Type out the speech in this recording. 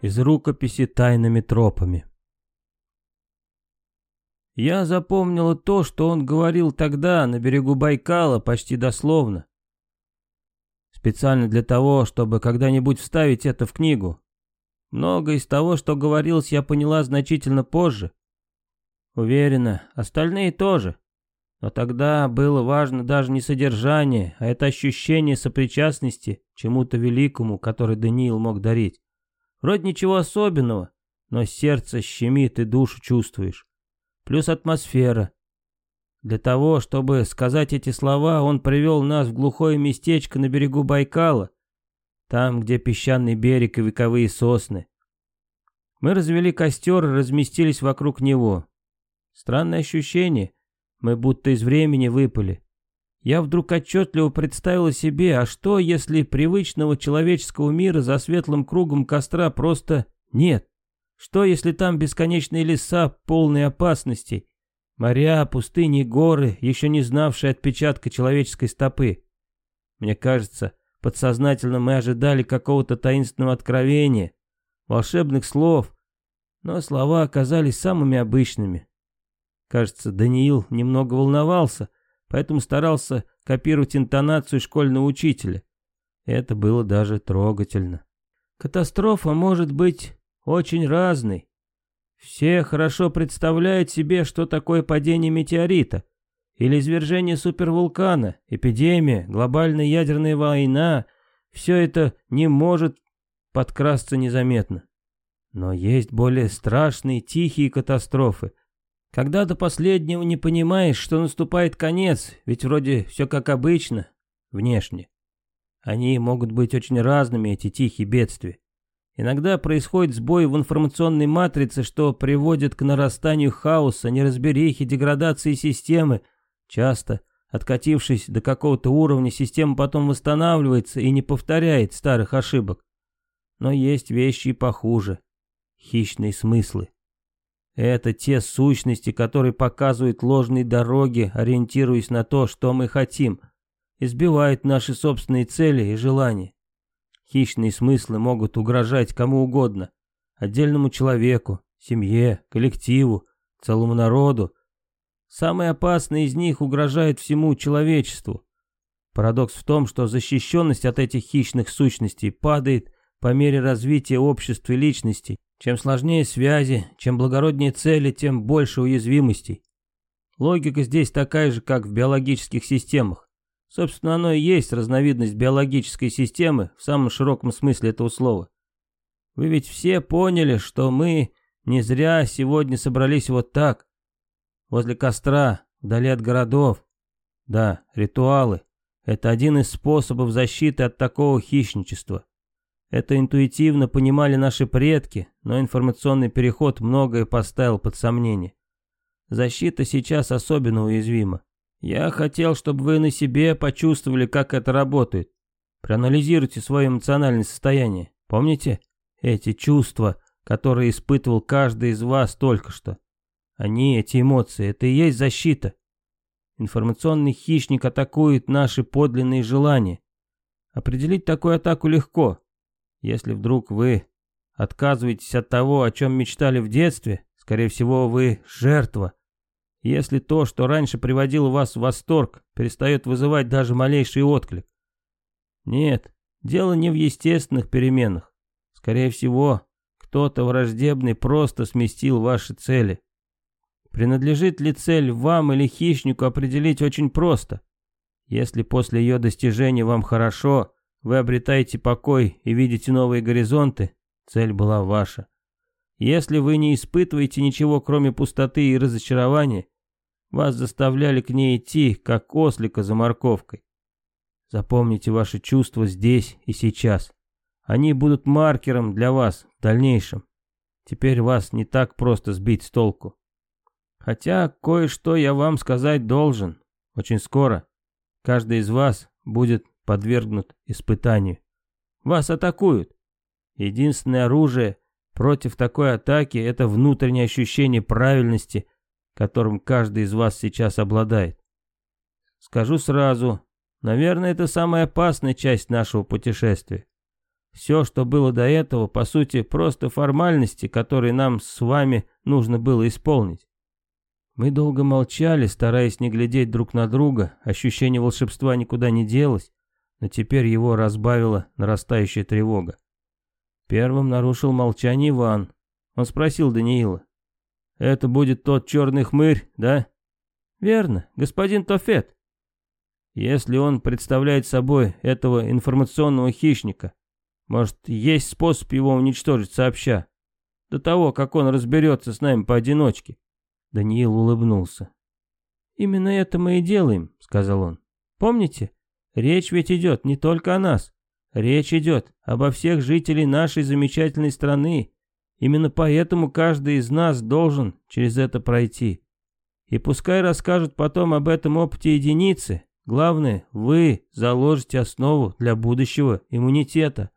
из рукописи «Тайными тропами». Я запомнила то, что он говорил тогда на берегу Байкала почти дословно. Специально для того, чтобы когда-нибудь вставить это в книгу. Много из того, что говорилось, я поняла значительно позже. Уверена, остальные тоже. Но тогда было важно даже не содержание, а это ощущение сопричастности чему-то великому, который Даниил мог дарить. Вроде ничего особенного, но сердце щемит и душу чувствуешь. Плюс атмосфера. Для того, чтобы сказать эти слова, он привел нас в глухое местечко на берегу Байкала, там, где песчаный берег и вековые сосны. Мы развели костер и разместились вокруг него. Странное ощущение, мы будто из времени выпали. Я вдруг отчетливо представила себе, а что, если привычного человеческого мира за светлым кругом костра просто нет? Что, если там бесконечные леса, полные опасностей, моря, пустыни, горы, еще не знавшие отпечатка человеческой стопы? Мне кажется, подсознательно мы ожидали какого-то таинственного откровения, волшебных слов, но слова оказались самыми обычными. Кажется, Даниил немного волновался, поэтому старался копировать интонацию школьного учителя. Это было даже трогательно. Катастрофа может быть очень разной. Все хорошо представляют себе, что такое падение метеорита, или извержение супервулкана, эпидемия, глобальная ядерная война. Все это не может подкрасться незаметно. Но есть более страшные, тихие катастрофы, когда до последнего не понимаешь, что наступает конец, ведь вроде все как обычно, внешне. Они могут быть очень разными, эти тихие бедствия. Иногда происходит сбой в информационной матрице, что приводит к нарастанию хаоса, неразберихи, деградации системы. Часто, откатившись до какого-то уровня, система потом восстанавливается и не повторяет старых ошибок. Но есть вещи и похуже. Хищные смыслы. Это те сущности, которые показывают ложные дороги, ориентируясь на то, что мы хотим, избивают наши собственные цели и желания. Хищные смыслы могут угрожать кому угодно, отдельному человеку, семье, коллективу, целому народу. Самый опасный из них угрожает всему человечеству. Парадокс в том, что защищенность от этих хищных сущностей падает по мере развития общества и личностей, чем сложнее связи, чем благороднее цели, тем больше уязвимостей. Логика здесь такая же, как в биологических системах. Собственно, оно и есть разновидность биологической системы в самом широком смысле этого слова. Вы ведь все поняли, что мы не зря сегодня собрались вот так, возле костра, вдали от городов. Да, ритуалы – это один из способов защиты от такого хищничества. Это интуитивно понимали наши предки, но информационный переход многое поставил под сомнение. Защита сейчас особенно уязвима. Я хотел, чтобы вы на себе почувствовали, как это работает. Проанализируйте свое эмоциональное состояние. Помните эти чувства, которые испытывал каждый из вас только что? Они, эти эмоции, это и есть защита. Информационный хищник атакует наши подлинные желания. Определить такую атаку легко. Если вдруг вы отказываетесь от того, о чем мечтали в детстве, скорее всего, вы жертва. Если то, что раньше приводило вас в восторг, перестает вызывать даже малейший отклик. Нет, дело не в естественных переменах. Скорее всего, кто-то враждебный просто сместил ваши цели. Принадлежит ли цель вам или хищнику определить очень просто. Если после ее достижения вам хорошо, вы обретаете покой и видите новые горизонты, цель была ваша. Если вы не испытываете ничего, кроме пустоты и разочарования, вас заставляли к ней идти, как ослика за морковкой. Запомните ваши чувства здесь и сейчас. Они будут маркером для вас в дальнейшем. Теперь вас не так просто сбить с толку. Хотя кое-что я вам сказать должен. Очень скоро каждый из вас будет подвергнут испытанию. Вас атакуют. Единственное оружие против такой атаки – это внутреннее ощущение правильности, которым каждый из вас сейчас обладает. Скажу сразу, наверное, это самая опасная часть нашего путешествия. Все, что было до этого, по сути, просто формальности, которые нам с вами нужно было исполнить. Мы долго молчали, стараясь не глядеть друг на друга, ощущение волшебства никуда не делось, но теперь его разбавила нарастающая тревога. Первым нарушил молчание Иван. Он спросил Даниила. «Это будет тот черный хмырь, да?» «Верно, господин Тофет». «Если он представляет собой этого информационного хищника, может, есть способ его уничтожить сообща? До того, как он разберется с нами поодиночке. Даниил улыбнулся. «Именно это мы и делаем», — сказал он. «Помните? Речь ведь идет не только о нас. Речь идет обо всех жителей нашей замечательной страны. Именно поэтому каждый из нас должен через это пройти. И пускай расскажут потом об этом опыте единицы, главное, вы заложите основу для будущего иммунитета.